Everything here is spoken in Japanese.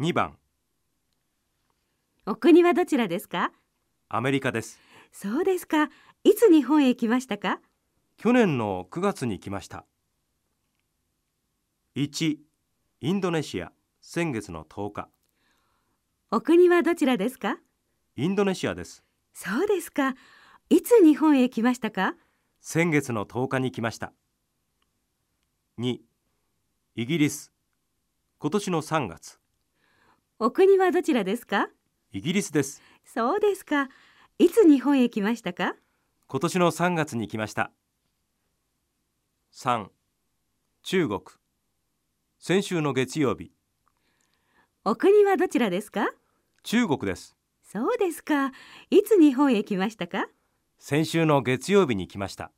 2番。お国はどちらですか？アメリカです。そうですか。いつ日本へ来ましたか？去年の9月に来ました。1インドネシア。先月の10日。お国はどちらですか？インドネシアです。そうですか。いつ日本へ来ましたか？先月の10日に来ました。2イギリス。今年の3月お国はどちらですか？イギリスです。そうですか。いつ日本へ来ましたか？今年の3月に来ました。3中国。先週の月曜日。お国はどちらですか？中国です。そうですか。いつ日本へ来ましたか？先週の月曜日に来ました